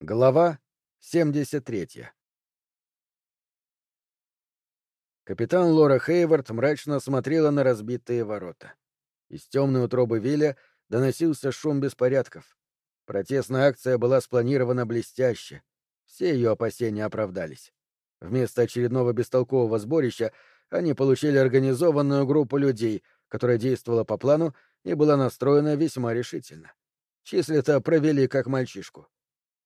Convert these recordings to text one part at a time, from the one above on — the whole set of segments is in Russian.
Глава 73 Капитан Лора Хейвард мрачно смотрела на разбитые ворота. Из темной утробы Вилля доносился шум беспорядков. Протестная акция была спланирована блестяще. Все ее опасения оправдались. Вместо очередного бестолкового сборища они получили организованную группу людей, которая действовала по плану и была настроена весьма решительно. Числито провели как мальчишку.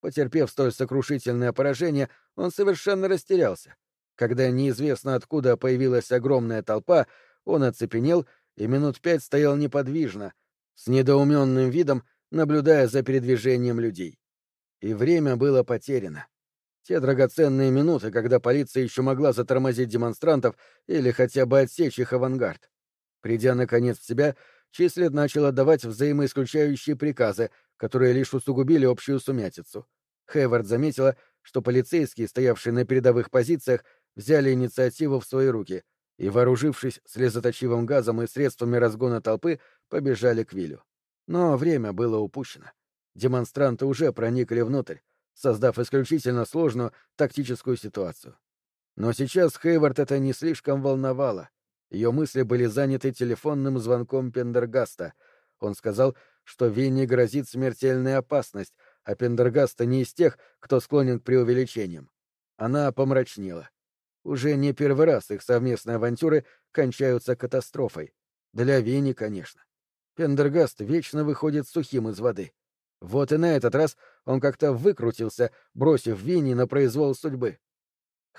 Потерпев столь сокрушительное поражение, он совершенно растерялся. Когда неизвестно откуда появилась огромная толпа, он оцепенел и минут пять стоял неподвижно, с недоуменным видом, наблюдая за передвижением людей. И время было потеряно. Те драгоценные минуты, когда полиция еще могла затормозить демонстрантов или хотя бы отсечь их авангард. Придя, наконец, в себя, Числет начал отдавать взаимоисключающие приказы, которые лишь усугубили общую сумятицу. Хейвард заметила, что полицейские, стоявшие на передовых позициях, взяли инициативу в свои руки и, вооружившись слезоточивым газом и средствами разгона толпы, побежали к Вилю. Но время было упущено. Демонстранты уже проникли внутрь, создав исключительно сложную тактическую ситуацию. Но сейчас Хейвард это не слишком волновало. Ее мысли были заняты телефонным звонком Пендергаста. Он сказал, что Винни грозит смертельная опасность, а Пендергаста не из тех, кто склонен к преувеличениям. Она помрачнела. Уже не первый раз их совместные авантюры кончаются катастрофой. Для Винни, конечно. Пендергаст вечно выходит сухим из воды. Вот и на этот раз он как-то выкрутился, бросив Винни на произвол судьбы.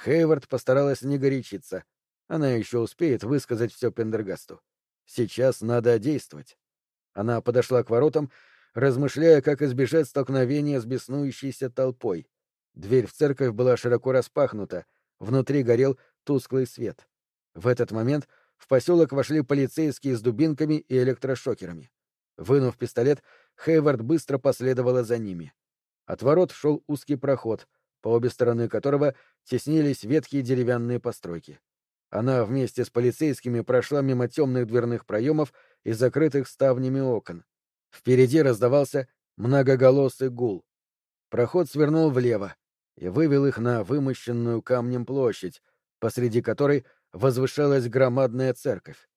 Хейвард постаралась не горячиться. Она еще успеет высказать все Пендергасту. Сейчас надо действовать. Она подошла к воротам размышляя, как избежать столкновения с беснующейся толпой. Дверь в церковь была широко распахнута, внутри горел тусклый свет. В этот момент в поселок вошли полицейские с дубинками и электрошокерами. Вынув пистолет, Хейвард быстро последовала за ними. От ворот шел узкий проход, по обе стороны которого теснились ветхие деревянные постройки. Она вместе с полицейскими прошла мимо темных дверных проемов и закрытых ставнями окон. Впереди раздавался многоголосый гул. Проход свернул влево и вывел их на вымощенную камнем площадь, посреди которой возвышалась громадная церковь.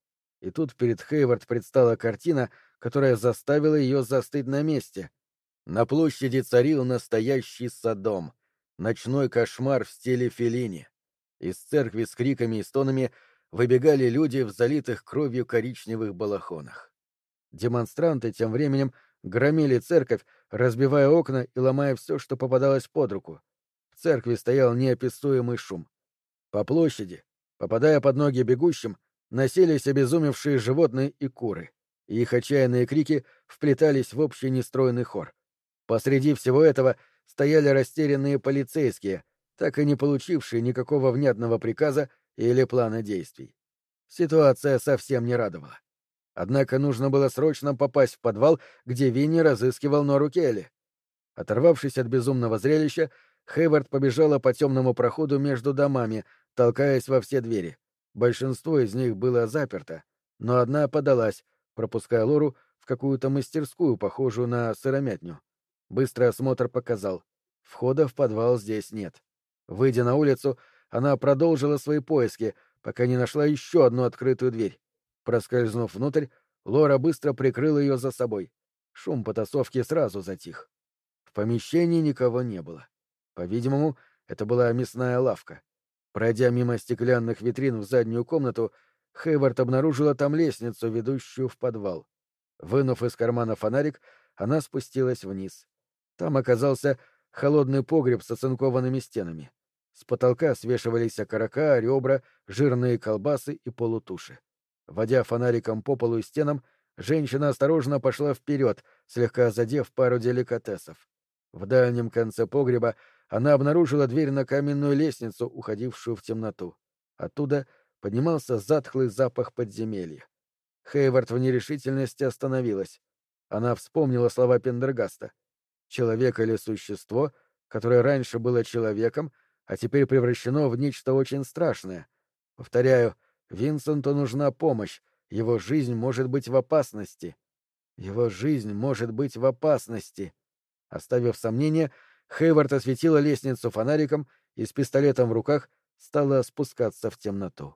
И тут перед Хейвард предстала картина, которая заставила ее застыть на месте. На площади царил настоящий садом, ночной кошмар в стиле Феллини. Из церкви с криками и стонами выбегали люди в залитых кровью коричневых балахонах. Демонстранты тем временем громили церковь, разбивая окна и ломая все, что попадалось под руку. В церкви стоял неописуемый шум. По площади, попадая под ноги бегущим, носились обезумевшие животные и куры, их отчаянные крики вплетались в общий нестройный хор. Посреди всего этого стояли растерянные полицейские, так и не получившие никакого внятного приказа или плана действий. Ситуация совсем не радовала. Однако нужно было срочно попасть в подвал, где Винни разыскивал Нору Келли. Оторвавшись от безумного зрелища, Хейвард побежала по темному проходу между домами, толкаясь во все двери. Большинство из них было заперто, но одна подалась, пропуская Лору в какую-то мастерскую, похожую на сыромятню. Быстрый осмотр показал. Входа в подвал здесь нет. Выйдя на улицу, она продолжила свои поиски, пока не нашла еще одну открытую дверь. Проскользнув внутрь, Лора быстро прикрыла ее за собой. Шум потасовки сразу затих. В помещении никого не было. По-видимому, это была мясная лавка. Пройдя мимо стеклянных витрин в заднюю комнату, Хейвард обнаружила там лестницу, ведущую в подвал. Вынув из кармана фонарик, она спустилась вниз. Там оказался холодный погреб с оцинкованными стенами. С потолка свешивались окорока, ребра, жирные колбасы и полутуши. Водя фонариком по полу и стенам, женщина осторожно пошла вперед, слегка задев пару деликатесов. В дальнем конце погреба она обнаружила дверь на каменную лестницу, уходившую в темноту. Оттуда поднимался затхлый запах подземелья. Хейвард в нерешительности остановилась. Она вспомнила слова Пендергаста. Человек или существо, которое раньше было человеком, а теперь превращено в нечто очень страшное. Повторяю, Винсенту нужна помощь. Его жизнь может быть в опасности. Его жизнь может быть в опасности. Оставив сомнение, Хейвард осветила лестницу фонариком и с пистолетом в руках стала спускаться в темноту.